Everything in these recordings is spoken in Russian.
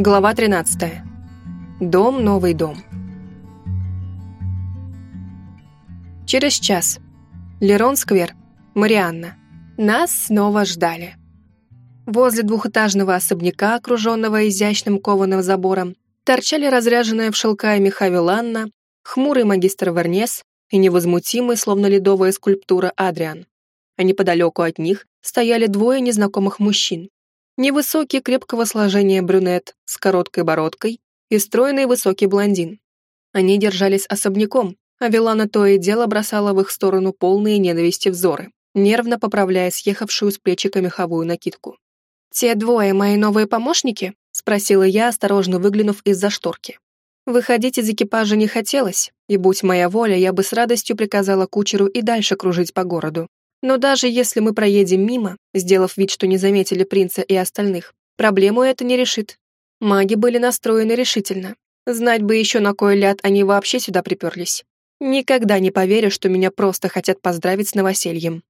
Глава 13. Дом, новый дом. Через час. Лерон-сквер. Марианна. Нас снова ждали. Возле двухэтажного особняка, окруженного изящным кованым забором, торчали разряженная в шелка и меха Виланна, хмурый магистр Вернес и невозмутимый, словно ледовая скульптура, Адриан. А неподалеку от них стояли двое незнакомых мужчин. Невысокий, крепкого сложения брюнет с короткой бородкой и стройный высокий блондин. Они держались особняком, а Вилана то и дело бросала в их сторону полные ненависти взоры, нервно поправляя съехавшую с плечика меховую накидку. «Те двое мои новые помощники?» — спросила я, осторожно выглянув из-за шторки. Выходить из экипажа не хотелось, и, будь моя воля, я бы с радостью приказала кучеру и дальше кружить по городу. Но даже если мы проедем мимо, сделав вид, что не заметили принца и остальных, проблему это не решит. Маги были настроены решительно. Знать бы еще на кой ляд они вообще сюда приперлись. Никогда не поверю, что меня просто хотят поздравить с новосельем.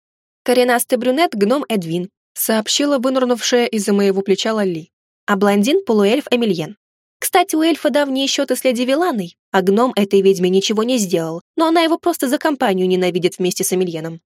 Коренастый брюнет — гном Эдвин, сообщила вынурнувшая из-за моего плеча Лали. А блондин — полуэльф Эмильен. Кстати, у эльфа давние счеты с леди Виланой, а гном этой ведьме ничего не сделал, но она его просто за компанию ненавидит вместе с Эмильеном.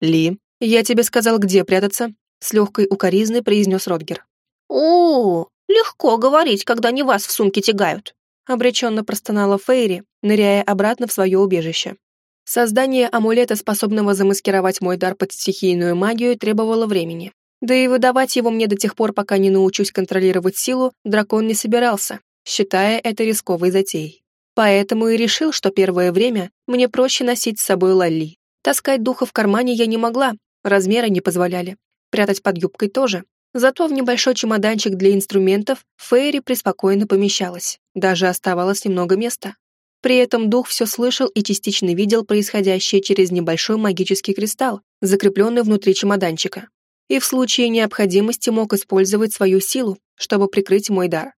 «Ли, я тебе сказал, где прятаться», — с легкой укоризной произнес Родгер. «О, легко говорить, когда не вас в сумке тягают», — обреченно простонала Фейри, ныряя обратно в свое убежище. Создание амулета, способного замаскировать мой дар под стихийную магию, требовало времени. Да и выдавать его мне до тех пор, пока не научусь контролировать силу, дракон не собирался, считая это рисковой затеей. Поэтому и решил, что первое время мне проще носить с собой Лалли. Таскать духа в кармане я не могла, размеры не позволяли. Прятать под юбкой тоже. Зато в небольшой чемоданчик для инструментов Фейри преспокойно помещалась, даже оставалось немного места. При этом дух все слышал и частично видел происходящее через небольшой магический кристалл, закрепленный внутри чемоданчика. И в случае необходимости мог использовать свою силу, чтобы прикрыть мой дар.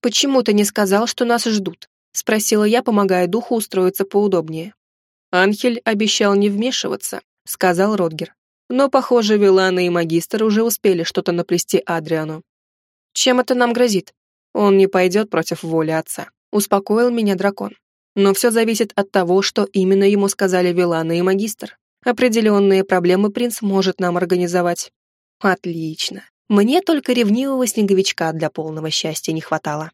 «Почему ты не сказал, что нас ждут?» — спросила я, помогая духу устроиться поудобнее. «Анхель обещал не вмешиваться», — сказал Родгер. Но, похоже, Вилана и Магистр уже успели что-то наплести Адриану. «Чем это нам грозит?» «Он не пойдет против воли отца», — успокоил меня дракон. Но все зависит от того, что именно ему сказали Вилана и Магистр. Определенные проблемы принц может нам организовать. Отлично. Мне только ревнивого снеговичка для полного счастья не хватало.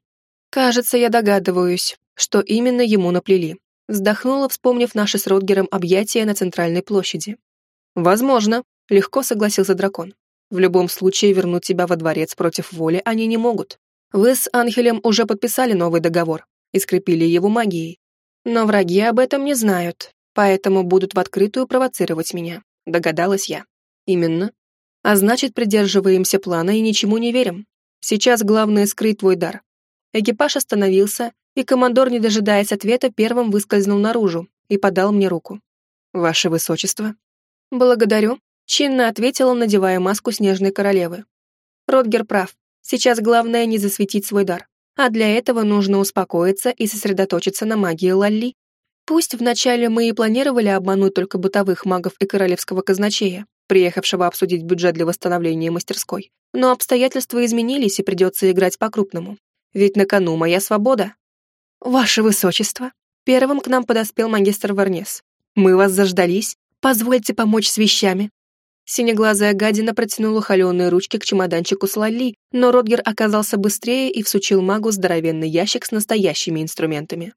Кажется, я догадываюсь, что именно ему наплели. Вздохнула, вспомнив наши с Родгером объятия на центральной площади. «Возможно», — легко согласился дракон. «В любом случае вернуть тебя во дворец против воли они не могут. Вы с Анхелем уже подписали новый договор и скрепили его магией. Но враги об этом не знают, поэтому будут в открытую провоцировать меня», — догадалась я. «Именно. А значит, придерживаемся плана и ничему не верим. Сейчас главное скрыть твой дар. Экипаж остановился, и командор, не дожидаясь ответа, первым выскользнул наружу и подал мне руку. «Ваше высочество». «Благодарю», — чинно ответила, надевая маску снежной королевы. Ротгер прав. Сейчас главное не засветить свой дар. А для этого нужно успокоиться и сосредоточиться на магии Лалли. Пусть вначале мы и планировали обмануть только бытовых магов и королевского казначея, приехавшего обсудить бюджет для восстановления мастерской. Но обстоятельства изменились, и придется играть по-крупному. Ведь на кону моя свобода. «Ваше высочество!» Первым к нам подоспел магистр Варнес. «Мы вас заждались. Позвольте помочь с вещами». Синеглазая гадина протянула холеные ручки к чемоданчику с Лали, но Родгер оказался быстрее и всучил магу здоровенный ящик с настоящими инструментами.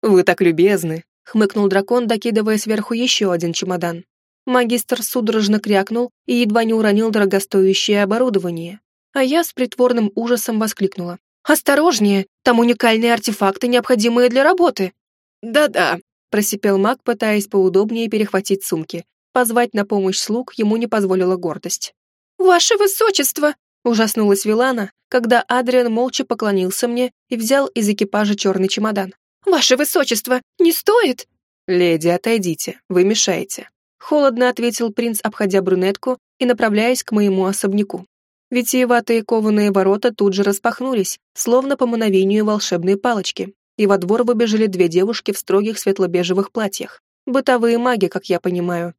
«Вы так любезны!» — хмыкнул дракон, докидывая сверху еще один чемодан. Магистр судорожно крякнул и едва не уронил дорогостоящее оборудование. А я с притворным ужасом воскликнула. «Осторожнее! Там уникальные артефакты, необходимые для работы!» «Да-да», — просипел маг, пытаясь поудобнее перехватить сумки. Позвать на помощь слуг ему не позволила гордость. «Ваше высочество!» — ужаснулась Вилана, когда Адриан молча поклонился мне и взял из экипажа черный чемодан. «Ваше высочество, не стоит!» «Леди, отойдите, вы мешаете», Холодно ответил принц, обходя брюнетку и направляясь к моему особняку. Витиеватые кованые ворота тут же распахнулись, словно по мановению волшебной палочки, и во двор выбежали две девушки в строгих светло-бежевых платьях. Бытовые маги, как я понимаю.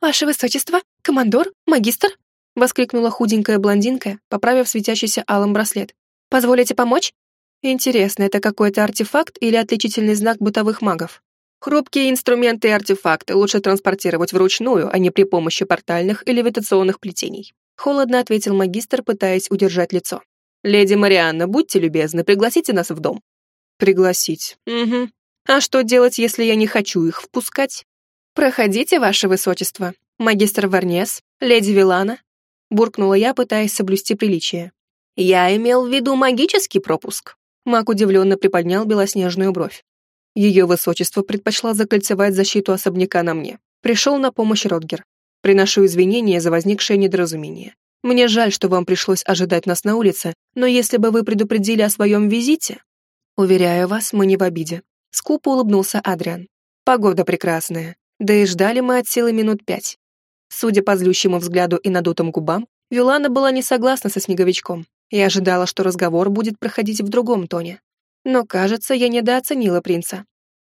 «Ваше высочество, командор, магистр!» — воскликнула худенькая блондинка, поправив светящийся алым браслет. «Позволите помочь?» Интересно, это какой-то артефакт или отличительный знак бытовых магов? Хрупкие инструменты и артефакты лучше транспортировать вручную, а не при помощи портальных и левитационных плетений. Холодно ответил магистр, пытаясь удержать лицо. «Леди Марианна, будьте любезны, пригласите нас в дом». «Пригласить? Угу. А что делать, если я не хочу их впускать?» «Проходите, ваше высочество. Магистр Варнес, леди Вилана». Буркнула я, пытаясь соблюсти приличие. «Я имел в виду магический пропуск». Маг удивленно приподнял белоснежную бровь. Ее высочество предпочла закольцевать защиту особняка на мне. Пришел на помощь Ротгер. Приношу извинения за возникшее недоразумение. Мне жаль, что вам пришлось ожидать нас на улице, но если бы вы предупредили о своем визите... Уверяю вас, мы не в обиде. Скупо улыбнулся Адриан. Погода прекрасная. Да и ждали мы от силы минут пять. Судя по злющему взгляду и надутым губам, Вилана была не согласна со снеговичком и ожидала, что разговор будет проходить в другом тоне. Но, кажется, я недооценила принца.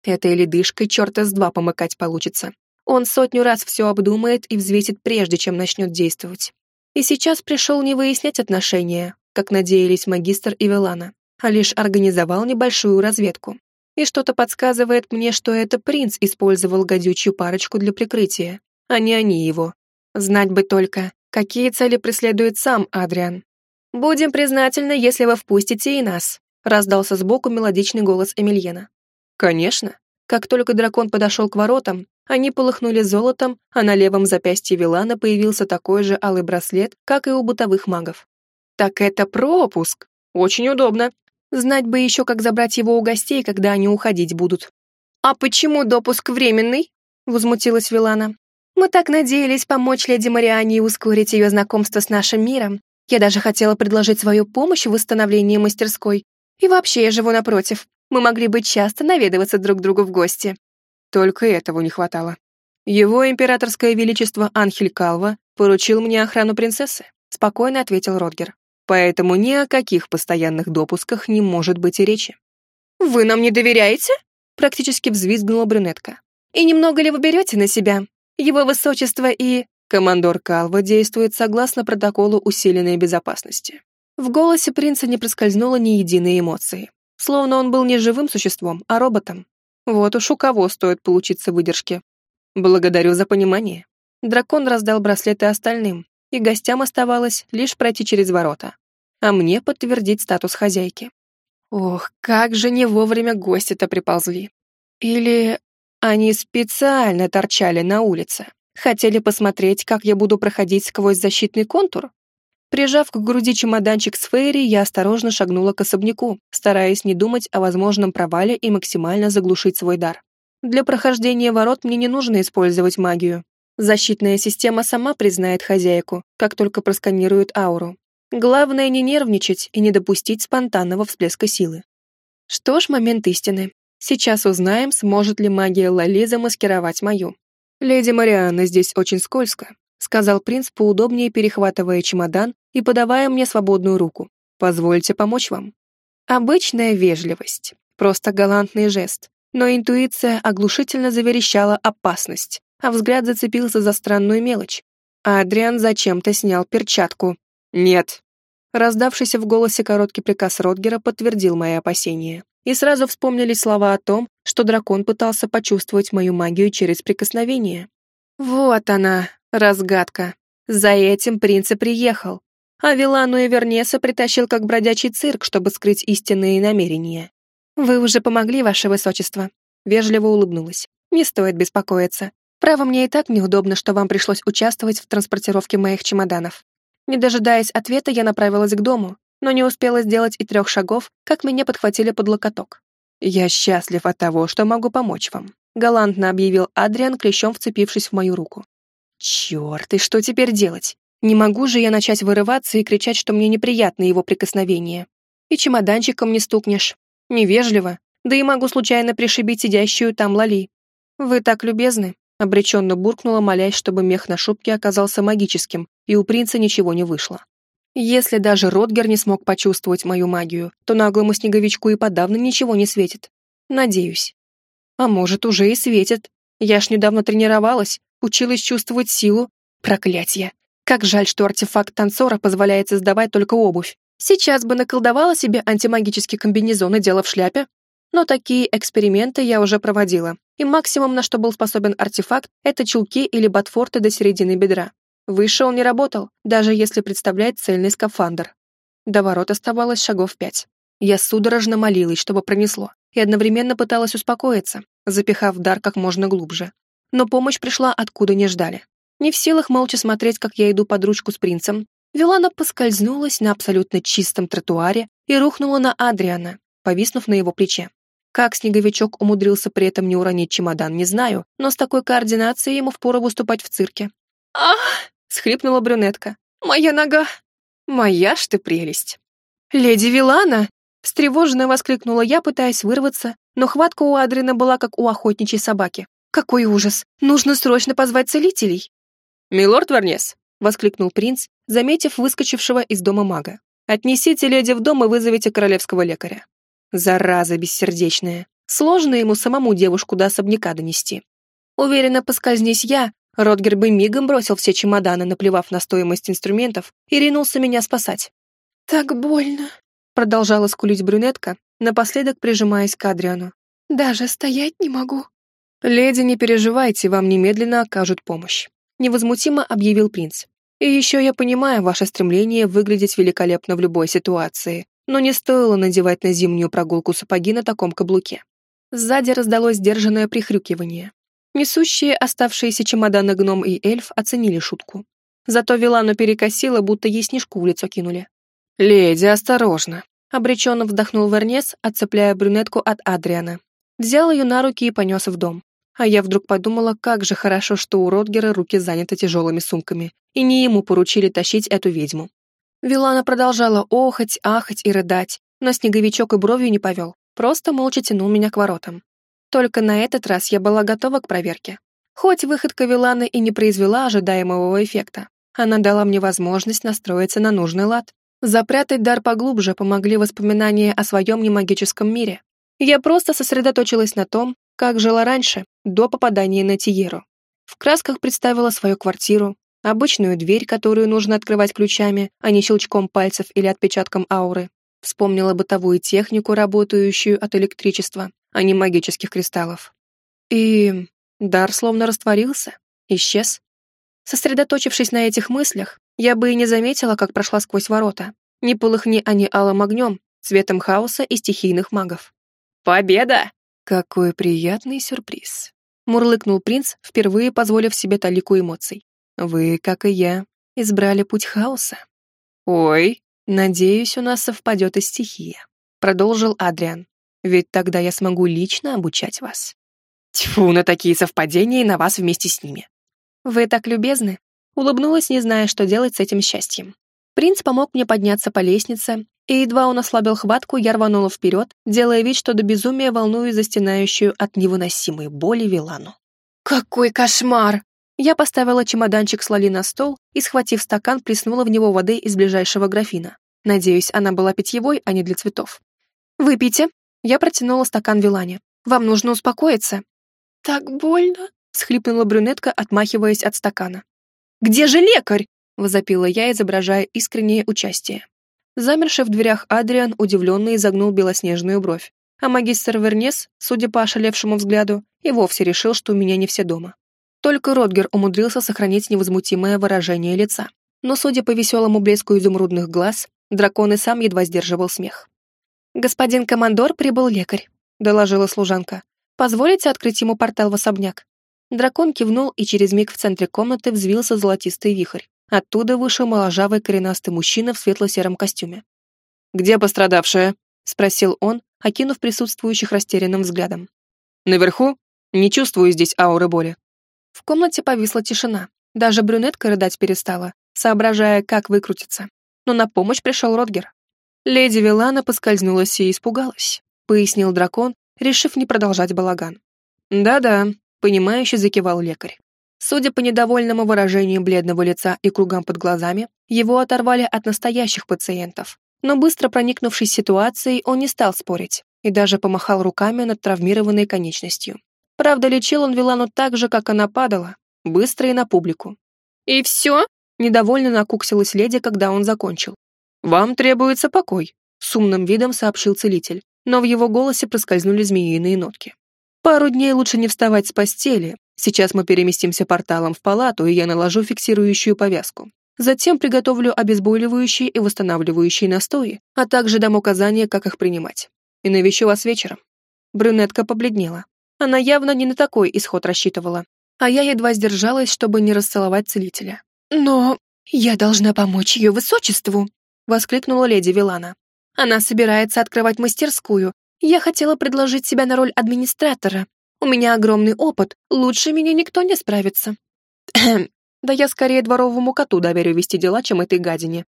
Этой ледышкой черта с два помыкать получится. Он сотню раз все обдумает и взвесит прежде, чем начнет действовать. И сейчас пришел не выяснять отношения, как надеялись магистр и Велана, а лишь организовал небольшую разведку. И что-то подсказывает мне, что это принц использовал гадючую парочку для прикрытия, а не они его. Знать бы только, какие цели преследует сам Адриан. «Будем признательны, если вы впустите и нас», раздался сбоку мелодичный голос Эмильена. Конечно. Как только дракон подошел к воротам, они полыхнули золотом, а на левом запястье Вилана появился такой же алый браслет, как и у бытовых магов. Так это пропуск. Очень удобно. Знать бы еще, как забрать его у гостей, когда они уходить будут. «А почему допуск временный?» — возмутилась Вилана. «Мы так надеялись помочь леди Мариане и ускорить ее знакомство с нашим миром. Я даже хотела предложить свою помощь в восстановлении мастерской, и вообще я живу напротив. Мы могли бы часто наведываться друг другу в гости. Только этого не хватало. Его императорское величество Анхель Калва поручил мне охрану принцессы, спокойно ответил Родгер. Поэтому ни о каких постоянных допусках не может быть и речи. «Вы нам не доверяете?» Практически взвизгнула брюнетка. «И немного ли вы берете на себя? Его высочество и...» Командор Калва действует согласно протоколу усиленной безопасности. В голосе принца не проскользнуло ни единой эмоции. Словно он был не живым существом, а роботом. Вот уж у кого стоит получиться выдержки. Благодарю за понимание. Дракон раздал браслеты остальным, и гостям оставалось лишь пройти через ворота. А мне подтвердить статус хозяйки. Ох, как же не вовремя гости-то приползли. Или они специально торчали на улице. Хотели посмотреть, как я буду проходить сквозь защитный контур? Прижав к груди чемоданчик с Фейри, я осторожно шагнула к особняку, стараясь не думать о возможном провале и максимально заглушить свой дар. Для прохождения ворот мне не нужно использовать магию. Защитная система сама признает хозяйку, как только просканирует ауру. Главное не нервничать и не допустить спонтанного всплеска силы. Что ж, момент истины. Сейчас узнаем, сможет ли магия Лали замаскировать мою. Леди Марианна здесь очень скользко, сказал принц, поудобнее перехватывая чемодан и подавая мне свободную руку. «Позвольте помочь вам». Обычная вежливость, просто галантный жест, но интуиция оглушительно заверещала опасность, а взгляд зацепился за странную мелочь. Адриан зачем-то снял перчатку. «Нет». Раздавшийся в голосе короткий приказ Ротгера подтвердил мои опасения. И сразу вспомнили слова о том, что дракон пытался почувствовать мою магию через прикосновение. Вот она, разгадка. За этим принц и приехал. А Вилану и Вернеса притащил как бродячий цирк, чтобы скрыть истинные намерения. «Вы уже помогли, ваше высочество», — вежливо улыбнулась. «Не стоит беспокоиться. Право, мне и так неудобно, что вам пришлось участвовать в транспортировке моих чемоданов». Не дожидаясь ответа, я направилась к дому, но не успела сделать и трех шагов, как меня подхватили под локоток. «Я счастлив от того, что могу помочь вам», — галантно объявил Адриан, клещом вцепившись в мою руку. «Черт, и что теперь делать? Не могу же я начать вырываться и кричать, что мне неприятно его прикосновение. И чемоданчиком не стукнешь. Невежливо. Да и могу случайно пришибить сидящую там Лали. Вы так любезны, обреченно буркнула, молясь, чтобы мех на шубке оказался магическим, и у принца ничего не вышло. Если даже Ротгер не смог почувствовать мою магию, то наглому снеговичку и подавно ничего не светит. Надеюсь. А может, уже и светит. Я ж недавно тренировалась, училась чувствовать силу. Проклятье. Как жаль, что артефакт танцора позволяет создавать только обувь. Сейчас бы наколдовала себе антимагический комбинезон и дело в шляпе. Но такие эксперименты я уже проводила, и максимум, на что был способен артефакт, это чулки или ботфорты до середины бедра. Выше он не работал, даже если представлять цельный скафандр. До ворот оставалось шагов пять. Я судорожно молилась, чтобы пронесло, и одновременно пыталась успокоиться, запихав дар как можно глубже. Но помощь пришла откуда не ждали. Не в силах молча смотреть, как я иду под ручку с принцем, Вилана поскользнулась на абсолютно чистом тротуаре и рухнула на Адриана, повиснув на его плече. Как снеговичок умудрился при этом не уронить чемодан, не знаю, но с такой координацией ему впору выступать в цирке. «Ах!» — схлипнула брюнетка. «Моя нога!» «Моя ж ты прелесть!» «Леди Вилана!» — встревоженно воскликнула я, пытаясь вырваться, но хватка у Адрина была как у охотничьей собаки. «Какой ужас! Нужно срочно позвать целителей!» «Милорд Вернес!» — воскликнул принц, заметив выскочившего из дома мага. «Отнесите леди в дом и вызовите королевского лекаря». Зараза бессердечная. Сложно ему самому девушку до особняка донести. Уверенно поскользнись я, Ротгер бы мигом бросил все чемоданы, наплевав на стоимость инструментов, и ринулся меня спасать. «Так больно», — продолжала скулить брюнетка, напоследок прижимаясь к Адриану. «Даже стоять не могу». «Леди, не переживайте, вам немедленно окажут помощь», — невозмутимо объявил принц. И еще я понимаю ваше стремление выглядеть великолепно в любой ситуации, но не стоило надевать на зимнюю прогулку сапоги на таком каблуке. Сзади раздалось сдержанное прихрюкивание. Несущие оставшиеся чемоданы гном и эльф оценили шутку. Зато Вилану перекосило, будто ей снежку в лицо кинули. «Леди, осторожно!» — обреченно вздохнул Вернес, отцепляя брюнетку от Адриана. Взял ее на руки и понес в дом. А я вдруг подумала, как же хорошо, что у Ротгера руки заняты тяжелыми сумками, и не ему поручили тащить эту ведьму. Вилана продолжала охать, ахать и рыдать, но снеговичок и бровью не повел, просто молча тянул меня к воротам. Только на этот раз я была готова к проверке. Хоть выходка Виланы и не произвела ожидаемого эффекта, она дала мне возможность настроиться на нужный лад. Запрятать дар поглубже помогли воспоминания о своем немагическом мире. Я просто сосредоточилась на том, как жила раньше, до попадания на Тиеру. В красках представила свою квартиру, обычную дверь, которую нужно открывать ключами, а не щелчком пальцев или отпечатком ауры. Вспомнила бытовую технику, работающую от электричества, а не магических кристаллов. И дар словно растворился, исчез. Сосредоточившись на этих мыслях, я бы и не заметила, как прошла сквозь ворота. Не полыхни они алым огнем, цветом хаоса и стихийных магов. «Победа!» «Какой приятный сюрприз!» Мурлыкнул принц, впервые позволив себе талику эмоций. «Вы, как и я, избрали путь хаоса». «Ой, надеюсь, у нас совпадет и стихия», продолжил Адриан. «Ведь тогда я смогу лично обучать вас». «Тьфу, на такие совпадения и на вас вместе с ними». «Вы так любезны», улыбнулась, не зная, что делать с этим счастьем. Принц помог мне подняться по лестнице, и едва он ослабил хватку, я рванула вперед, делая вид, что до безумия волную застенающую от невыносимой боли Вилану. «Какой кошмар!» Я поставила чемоданчик с Лали на стол и, схватив стакан, плеснула в него воды из ближайшего графина. Надеюсь, она была питьевой, а не для цветов. «Выпейте». Я протянула стакан Вилане. «Вам нужно успокоиться». «Так больно», — схлипнула брюнетка, отмахиваясь от стакана. «Где же лекарь?» — возопила я, изображая искреннее участие. Замерший в дверях Адриан удивленно изогнул белоснежную бровь, а магистр Вернес, судя по ошалевшему взгляду, и вовсе решил, что у меня не все дома. Только Ротгер умудрился сохранить невозмутимое выражение лица. Но, судя по веселому блеску изумрудных глаз, дракон и сам едва сдерживал смех. «Господин командор, прибыл лекарь», — доложила служанка. «Позволите открыть ему портал в особняк?» Дракон кивнул, и через миг в центре комнаты взвился золотистый вихрь. Оттуда вышел моложавый коренастый мужчина в светло-сером костюме. «Где пострадавшая?» — спросил он, окинув присутствующих растерянным взглядом. «Наверху? Не чувствую здесь ауры боли». В комнате повисла тишина. Даже брюнетка рыдать перестала, соображая, как выкрутиться. Но на помощь пришел Ротгер. Леди Вилана поскользнулась и испугалась, пояснил дракон, решив не продолжать балаган. «Да-да», — понимающе закивал лекарь. Судя по недовольному выражению бледного лица и кругам под глазами, его оторвали от настоящих пациентов. Но быстро проникнувшись ситуацией, он не стал спорить и даже помахал руками над травмированной конечностью. Правда, лечил он Вилану так же, как она падала, быстро и на публику. «И все?» — недовольно накуксилась леди, когда он закончил. «Вам требуется покой», — с умным видом сообщил целитель, но в его голосе проскользнули змеиные нотки. «Пару дней лучше не вставать с постели. Сейчас мы переместимся порталом в палату, и я наложу фиксирующую повязку. Затем приготовлю обезболивающие и восстанавливающие настои, а также дам указания, как их принимать. И навещу вас вечером». Брюнетка побледнела. Она явно не на такой исход рассчитывала, а я едва сдержалась, чтобы не расцеловать целителя. «Но я должна помочь ее высочеству!» — воскликнула леди Вилана. «Она собирается открывать мастерскую. Я хотела предложить себя на роль администратора. У меня огромный опыт, лучше меня никто не справится». «Да я скорее дворовому коту доверю вести дела, чем этой гадине».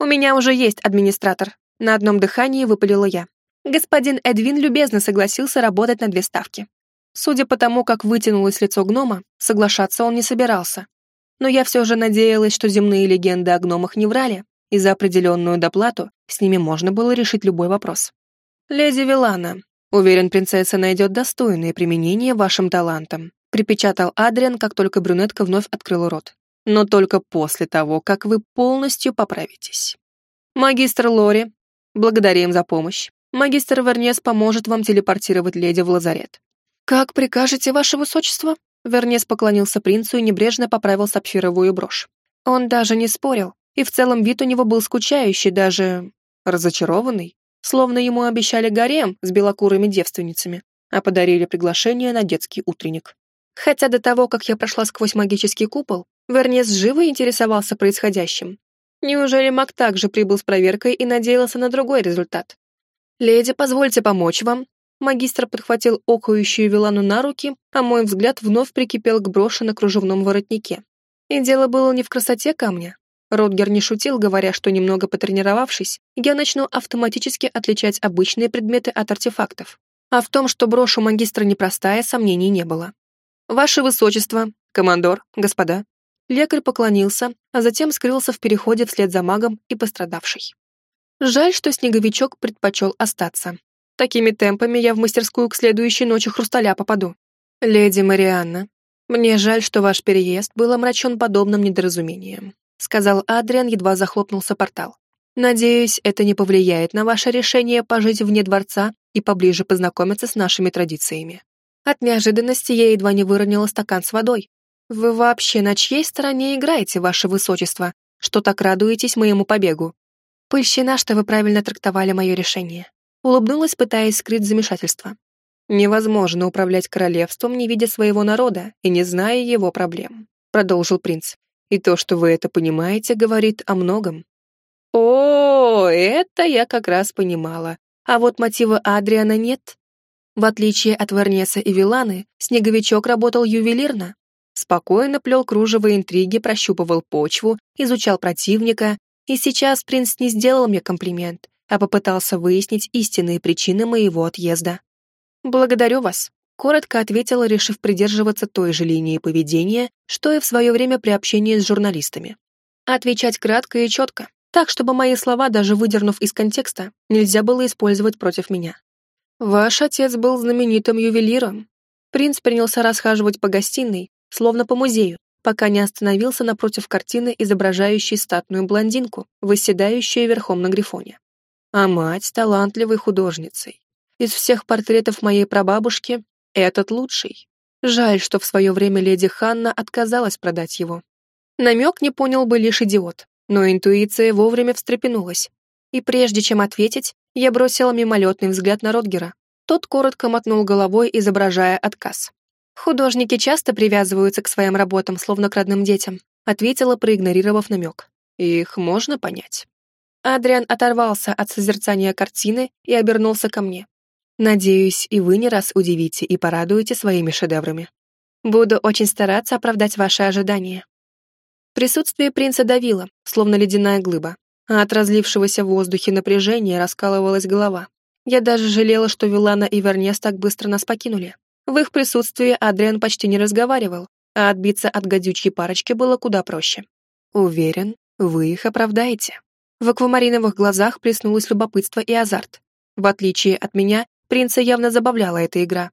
«У меня уже есть администратор», — на одном дыхании выпалила я. Господин Эдвин любезно согласился работать на две ставки. Судя по тому, как вытянулось лицо гнома, соглашаться он не собирался. Но я все же надеялась, что земные легенды о гномах не врали, и за определенную доплату с ними можно было решить любой вопрос. «Леди Вилана, уверен, принцесса найдет достойное применение вашим талантам», припечатал Адриан, как только брюнетка вновь открыла рот. «Но только после того, как вы полностью поправитесь. Магистр Лори, благодарим за помощь. Магистр Вернес поможет вам телепортировать леди в лазарет». «Как прикажете, ваше высочество?» Вернес поклонился принцу и небрежно поправил сапфировую брошь. Он даже не спорил, и в целом вид у него был скучающий, даже разочарованный, словно ему обещали гарем с белокурыми девственницами, а подарили приглашение на детский утренник. Хотя до того, как я прошла сквозь магический купол, Вернес живо интересовался происходящим. Неужели маг также прибыл с проверкой и надеялся на другой результат? «Леди, позвольте помочь вам», Магистр подхватил окающую Вилану на руки, а мой взгляд вновь прикипел к броши на кружевном воротнике. И дело было не в красоте камня. Ротгер не шутил, говоря, что немного потренировавшись, я начну автоматически отличать обычные предметы от артефактов. А в том, что брошь у магистра непростая, сомнений не было. «Ваше Высочество, командор, господа». Лекарь поклонился, а затем скрылся в переходе вслед за магом и пострадавшей. Жаль, что снеговичок предпочел остаться. Такими темпами я в мастерскую к следующей ночи хрусталя попаду. Леди Марианна, мне жаль, что ваш переезд был омрачен подобным недоразумением, сказал Адриан, едва захлопнулся портал. Надеюсь, это не повлияет на ваше решение пожить вне дворца и поближе познакомиться с нашими традициями. От неожиданности я едва не выронила стакан с водой. Вы вообще на чьей стороне играете, ваше высочество, что так радуетесь моему побегу? Польщена, что вы правильно трактовали мое решение улыбнулась, пытаясь скрыть замешательство. «Невозможно управлять королевством, не видя своего народа и не зная его проблем», продолжил принц. «И то, что вы это понимаете, говорит о многом». «О, это я как раз понимала. А вот мотива Адриана нет. В отличие от Вернеса и Виланы, Снеговичок работал ювелирно. Спокойно плел кружево интриги, прощупывал почву, изучал противника, и сейчас принц не сделал мне комплимент, а попытался выяснить истинные причины моего отъезда. «Благодарю вас», — коротко ответила, решив придерживаться той же линии поведения, что и в свое время при общении с журналистами. Отвечать кратко и четко, так, чтобы мои слова, даже выдернув из контекста, нельзя было использовать против меня. «Ваш отец был знаменитым ювелиром». Принц принялся расхаживать по гостиной, словно по музею, пока не остановился напротив картины, изображающей статную блондинку, восседающую верхом на грифоне а мать талантливой художницей. Из всех портретов моей прабабушки этот лучший. Жаль, что в свое время леди Ханна отказалась продать его. Намек не понял бы лишь идиот, но интуиция вовремя встрепенулась. И прежде чем ответить, я бросила мимолетный взгляд на Ротгера. Тот коротко мотнул головой, изображая отказ. «Художники часто привязываются к своим работам, словно к родным детям», ответила, проигнорировав намек. «Их можно понять». Адриан оторвался от созерцания картины и обернулся ко мне. «Надеюсь, и вы не раз удивите и порадуете своими шедеврами. Буду очень стараться оправдать ваши ожидания». Присутствие принца давило, словно ледяная глыба, а от разлившегося в воздухе напряжения раскалывалась голова. Я даже жалела, что Вилана и Вернес так быстро нас покинули. В их присутствии Адриан почти не разговаривал, а отбиться от гадючей парочки было куда проще. Уверен, вы их оправдаете. В аквамариновых глазах плеснулось любопытство и азарт. В отличие от меня, принца явно забавляла эта игра.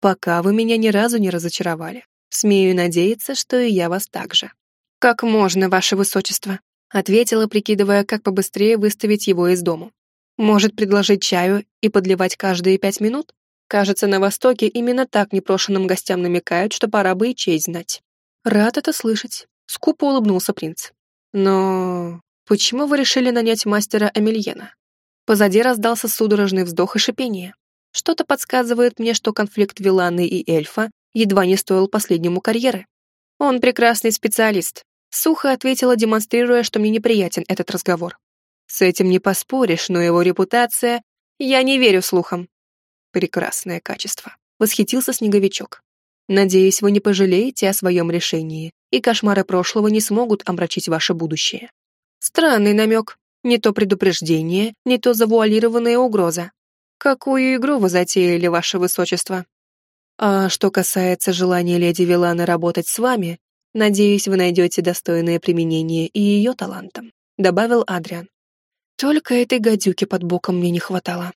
Пока вы меня ни разу не разочаровали. Смею надеяться, что и я вас так же. Как можно, ваше высочество? Ответила, прикидывая, как побыстрее выставить его из дому. Может, предложить чаю и подливать каждые пять минут? Кажется, на Востоке именно так непрошенным гостям намекают, что пора бы и честь знать. Рад это слышать. Скупо улыбнулся принц. Но почему вы решили нанять мастера Эмильена? Позади раздался судорожный вздох и шипение. Что-то подсказывает мне, что конфликт Виланы и эльфа едва не стоил последнему карьеры. Он прекрасный специалист, сухо ответила, демонстрируя, что мне неприятен этот разговор. С этим не поспоришь, но его репутация... Я не верю слухам. Прекрасное качество. Восхитился снеговичок. Надеюсь, вы не пожалеете о своем решении, и кошмары прошлого не смогут омрачить ваше будущее. Странный намек. Не то предупреждение, не то завуалированная угроза. Какую игру вы затеяли, ваше высочество? А что касается желания леди Виланы работать с вами, надеюсь, вы найдете достойное применение и ее талантам», — добавил Адриан. Только этой гадюки под боком мне не хватало.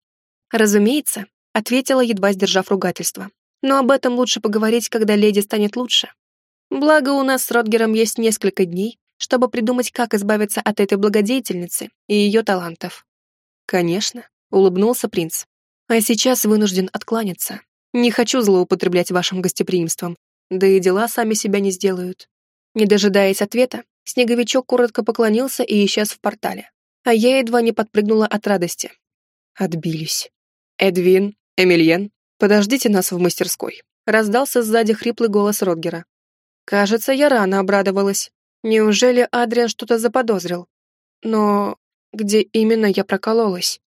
Разумеется, ответила, едва сдержав ругательство. Но об этом лучше поговорить, когда леди станет лучше. Благо, у нас с Ротгером есть несколько дней, чтобы придумать, как избавиться от этой благодетельницы и ее талантов. Конечно, улыбнулся принц. А сейчас вынужден откланяться. Не хочу злоупотреблять вашим гостеприимством, да и дела сами себя не сделают. Не дожидаясь ответа, снеговичок коротко поклонился и исчез в портале а я едва не подпрыгнула от радости. Отбились. «Эдвин, Эмильен, подождите нас в мастерской», раздался сзади хриплый голос Ротгера. Кажется, я рано обрадовалась. Неужели Адриан что-то заподозрил? Но где именно я прокололась?